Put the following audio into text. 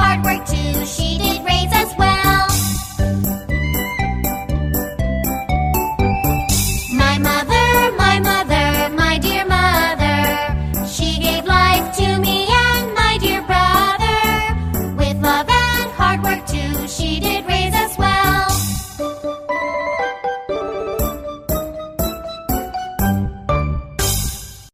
hard work too. She did raise us well. My mother, my mother, my dear mother. She gave life to me and my dear brother. With love and hard work too. She did.